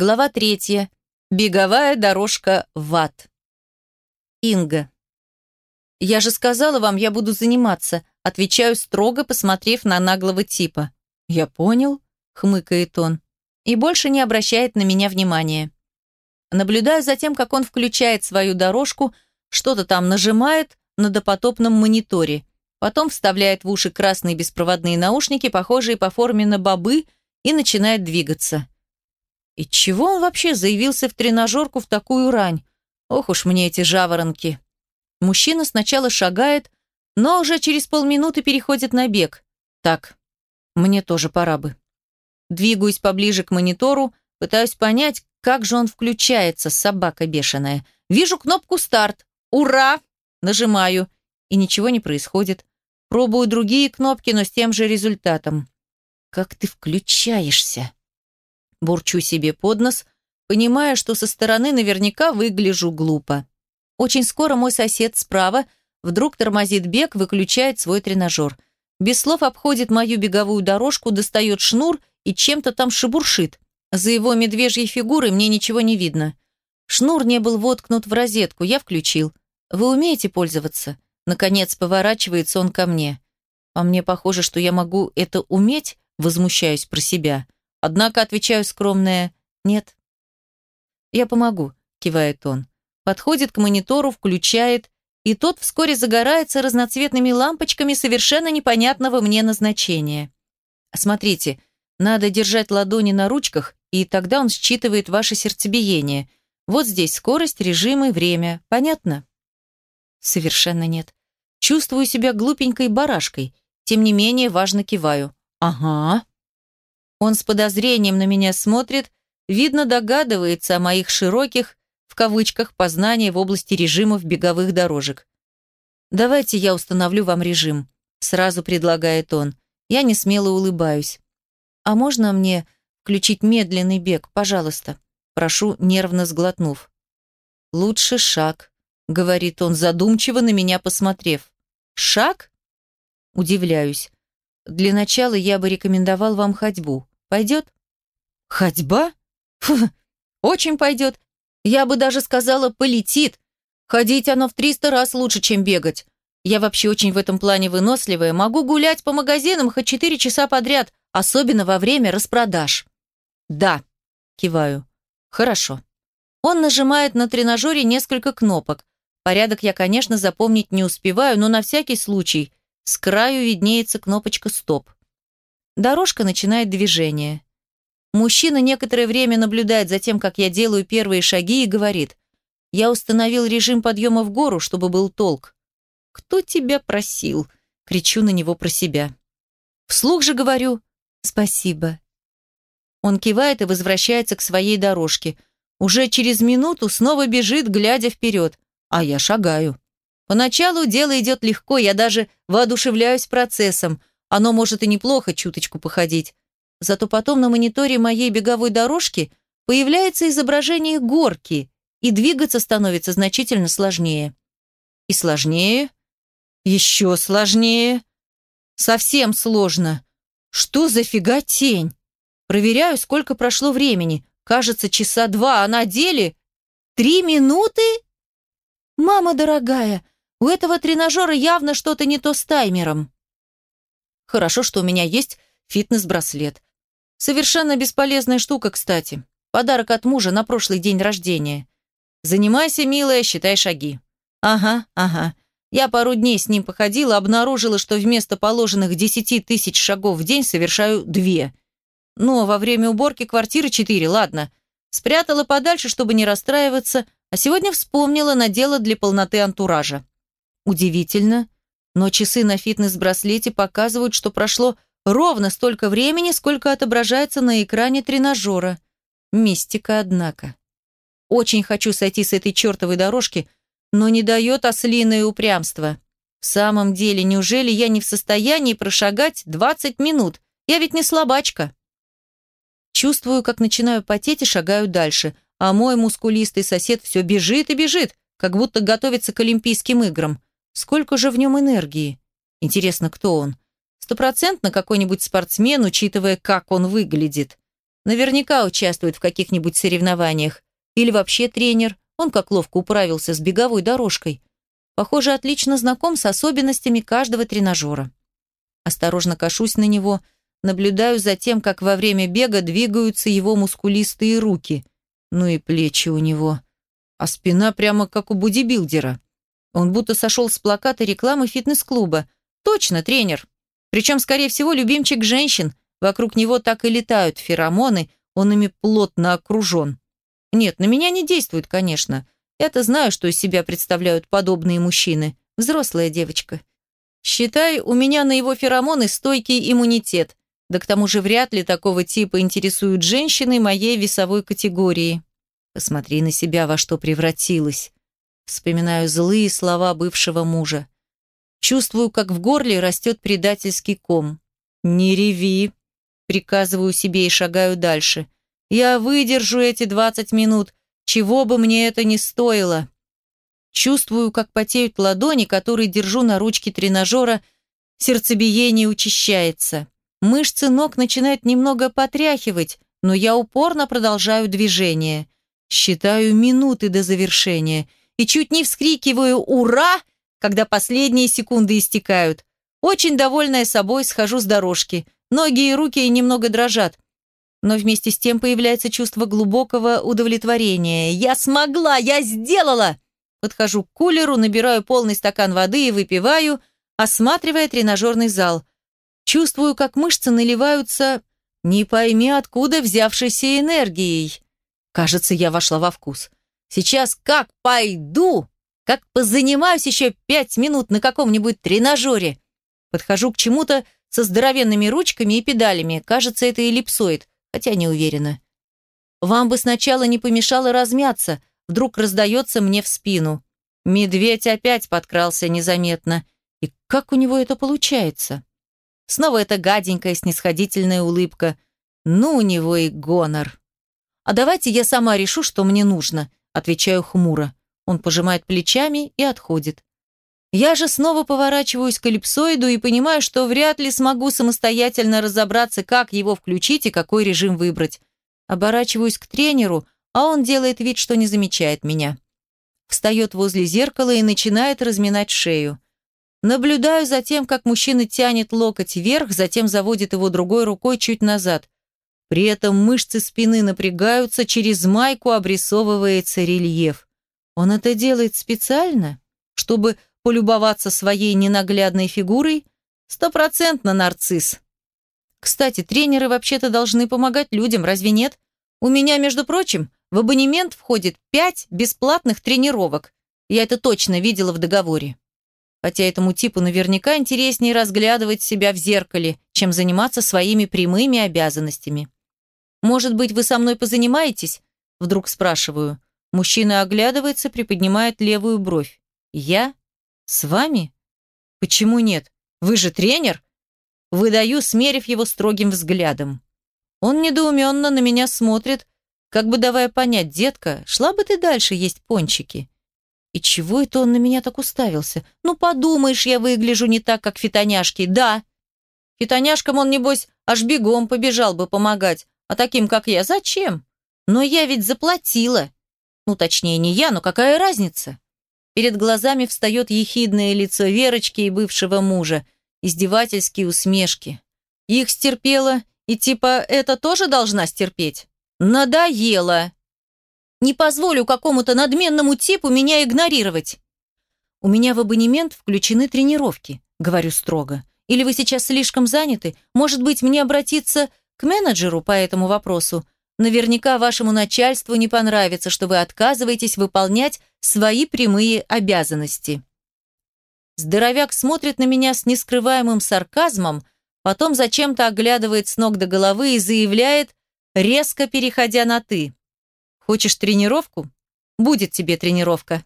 Глава третья. Беговая дорожка в ад. Инга. «Я же сказала вам, я буду заниматься», отвечаю строго, посмотрев на наглого типа. «Я понял», — хмыкает он, и больше не обращает на меня внимания. Наблюдаю за тем, как он включает свою дорожку, что-то там нажимает на допотопном мониторе, потом вставляет в уши красные беспроводные наушники, похожие по форме на бобы, и начинает двигаться. И чего он вообще заявился в тренажерку в такую рань? Ох уж мне эти жаворонки. Мужчина сначала шагает, но уже через полминуты переходит на бег. Так, мне тоже пора бы. Двигаюсь поближе к монитору, пытаюсь понять, как же он включается, собака бешеная. Вижу кнопку «Старт». Ура! Нажимаю. И ничего не происходит. Пробую другие кнопки, но с тем же результатом. Как ты включаешься? Бурчу себе под нос, понимая, что со стороны наверняка выгляжу глупо. Очень скоро мой сосед справа вдруг тормозит бег, выключает свой тренажер. Без слов обходит мою беговую дорожку, достает шнур и чем-то там шебуршит. За его медвежьей фигурой мне ничего не видно. Шнур не был воткнут в розетку, я включил. Вы умеете пользоваться? Наконец поворачивается он ко мне. А мне похоже, что я могу это уметь, возмущаюсь про себя. Однако отвечаю скромное «нет». «Я помогу», – кивает он. Подходит к монитору, включает, и тот вскоре загорается разноцветными лампочками совершенно непонятного мне назначения. Смотрите, надо держать ладони на ручках, и тогда он считывает ваше сердцебиение. Вот здесь скорость, режим и время. Понятно? Совершенно нет. Чувствую себя глупенькой барашкой. Тем не менее, важно киваю. Ага. Он с подозрением на меня смотрит, видно, догадывается о моих широких, в кавычках, познаниях в области режимов беговых дорожек. «Давайте я установлю вам режим», — сразу предлагает он. Я не смело улыбаюсь. «А можно мне включить медленный бег, пожалуйста?» Прошу, нервно сглотнув. «Лучше шаг», — говорит он, задумчиво на меня посмотрев. «Шаг?» Удивляюсь. Для начала я бы рекомендовал вам ходьбу. Пойдет? Ходьба? Фу, очень пойдет. Я бы даже сказала, полетит. Ходить оно в 300 раз лучше, чем бегать. Я вообще очень в этом плане выносливая. Могу гулять по магазинам хоть 4 часа подряд, особенно во время распродаж. Да, киваю. Хорошо. Он нажимает на тренажере несколько кнопок. Порядок я, конечно, запомнить не успеваю, но на всякий случай с краю виднеется кнопочка «Стоп». Дорожка начинает движение. Мужчина некоторое время наблюдает за тем, как я делаю первые шаги и говорит, «Я установил режим подъема в гору, чтобы был толк». «Кто тебя просил?» — кричу на него про себя. Вслух же говорю, «Спасибо». Он кивает и возвращается к своей дорожке. Уже через минуту снова бежит, глядя вперед, а я шагаю. Поначалу дело идет легко, я даже воодушевляюсь процессом, оно может и неплохо чуточку походить. Зато потом на мониторе моей беговой дорожки появляется изображение горки, и двигаться становится значительно сложнее. И сложнее, еще сложнее, совсем сложно. Что за фига тень? Проверяю, сколько прошло времени. Кажется, часа два, а на деле три минуты? Мама дорогая, у этого тренажера явно что-то не то с таймером. Хорошо, что у меня есть фитнес-браслет. Совершенно бесполезная штука, кстати. Подарок от мужа на прошлый день рождения. Занимайся, милая, считай шаги. Ага, ага. Я пару дней с ним походила, обнаружила, что вместо положенных десяти тысяч шагов в день совершаю две. Ну, а во время уборки квартиры четыре, ладно. Спрятала подальше, чтобы не расстраиваться, а сегодня вспомнила, надела для полноты антуража. Удивительно, но часы на фитнес-браслете показывают, что прошло ровно столько времени, сколько отображается на экране тренажера. Мистика, однако. Очень хочу сойти с этой чертовой дорожки, но не дает ослиное упрямство. В самом деле, неужели я не в состоянии прошагать 20 минут? Я ведь не слабачка. Чувствую, как начинаю потеть и шагаю дальше, а мой мускулистый сосед все бежит и бежит, как будто готовится к Олимпийским играм. Сколько же в нем энергии? Интересно, кто он? Стопроцентно какой-нибудь спортсмен, учитывая, как он выглядит. Наверняка участвует в каких-нибудь соревнованиях. Или вообще тренер. Он как ловко управился с беговой дорожкой. Похоже, отлично знаком с особенностями каждого тренажера. Осторожно кашусь на него, наблюдаю за тем, как во время бега двигаются его мускулистые руки. Ну и плечи у него. А спина прямо как у бодибилдера. Он будто сошел с плаката рекламы фитнес-клуба. Точно, тренер. Причем, скорее всего, любимчик женщин. Вокруг него так и летают феромоны, он ими плотно окружен. Нет, на меня не действует, конечно. Я-то знаю, что из себя представляют подобные мужчины. Взрослая девочка. Считай, у меня на его феромоны стойкий иммунитет. Да к тому же вряд ли такого типа интересуют женщины моей весовой категории. Посмотри на себя, во что превратилась. Вспоминаю злые слова бывшего мужа. Чувствую, как в горле растет предательский ком. «Не реви!» Приказываю себе и шагаю дальше. «Я выдержу эти двадцать минут, чего бы мне это ни стоило!» Чувствую, как потеют ладони, которые держу на ручке тренажера, сердцебиение учащается. Мышцы ног начинают немного потряхивать, но я упорно продолжаю движение. Считаю минуты до завершения и чуть не вскрикиваю «Ура!», когда последние секунды истекают. Очень довольная собой схожу с дорожки. Ноги и руки немного дрожат. Но вместе с тем появляется чувство глубокого удовлетворения. «Я смогла! Я сделала!» Подхожу к кулеру, набираю полный стакан воды и выпиваю, осматривая тренажерный зал. Чувствую, как мышцы наливаются не пойми откуда взявшейся энергией. Кажется, я вошла во вкус. Сейчас как пойду, как позанимаюсь еще пять минут на каком-нибудь тренажере. Подхожу к чему-то со здоровенными ручками и педалями. Кажется, это эллипсоид, хотя не уверена. Вам бы сначала не помешало размяться, вдруг раздается мне в спину. Медведь опять подкрался незаметно. И как у него это получается? Снова эта гаденькая снисходительная улыбка. Ну, у него и гонор. «А давайте я сама решу, что мне нужно», отвечаю хмуро. Он пожимает плечами и отходит. Я же снова поворачиваюсь к эллипсоиду и понимаю, что вряд ли смогу самостоятельно разобраться, как его включить и какой режим выбрать. Оборачиваюсь к тренеру, а он делает вид, что не замечает меня. Встает возле зеркала и начинает разминать шею. Наблюдаю за тем, как мужчина тянет локоть вверх, затем заводит его другой рукой чуть назад. При этом мышцы спины напрягаются, через майку обрисовывается рельеф. Он это делает специально, чтобы полюбоваться своей ненаглядной фигурой? Стопроцентно нарцисс. Кстати, тренеры вообще-то должны помогать людям, разве нет? У меня, между прочим, в абонемент входит пять бесплатных тренировок. Я это точно видела в договоре. Хотя этому типу наверняка интереснее разглядывать себя в зеркале, чем заниматься своими прямыми обязанностями. «Может быть, вы со мной позанимаетесь?» Вдруг спрашиваю. Мужчина оглядывается, приподнимает левую бровь. «Я? С вами? Почему нет? Вы же тренер?» Выдаю, смерив его строгим взглядом. Он недоуменно на меня смотрит, как бы давая понять, детка, шла бы ты дальше есть пончики. И чего это он на меня так уставился? Ну, подумаешь, я выгляжу не так, как фитоняшки. Да. Фитоняшкам он, небось, аж бегом побежал бы помогать. А таким, как я, зачем? Но я ведь заплатила. Ну, точнее, не я, но какая разница? Перед глазами встает ехидное лицо Верочки и бывшего мужа. Издевательские усмешки. Их стерпела, и типа это тоже должна стерпеть? Надоело. Не позволю какому-то надменному типу меня игнорировать. У меня в абонемент включены тренировки, говорю строго. Или вы сейчас слишком заняты? Может быть, мне обратиться к менеджеру по этому вопросу? Наверняка вашему начальству не понравится, что вы отказываетесь выполнять свои прямые обязанности. Здоровяк смотрит на меня с нескрываемым сарказмом, потом зачем-то оглядывает с ног до головы и заявляет, резко переходя на «ты». Хочешь тренировку? Будет тебе тренировка.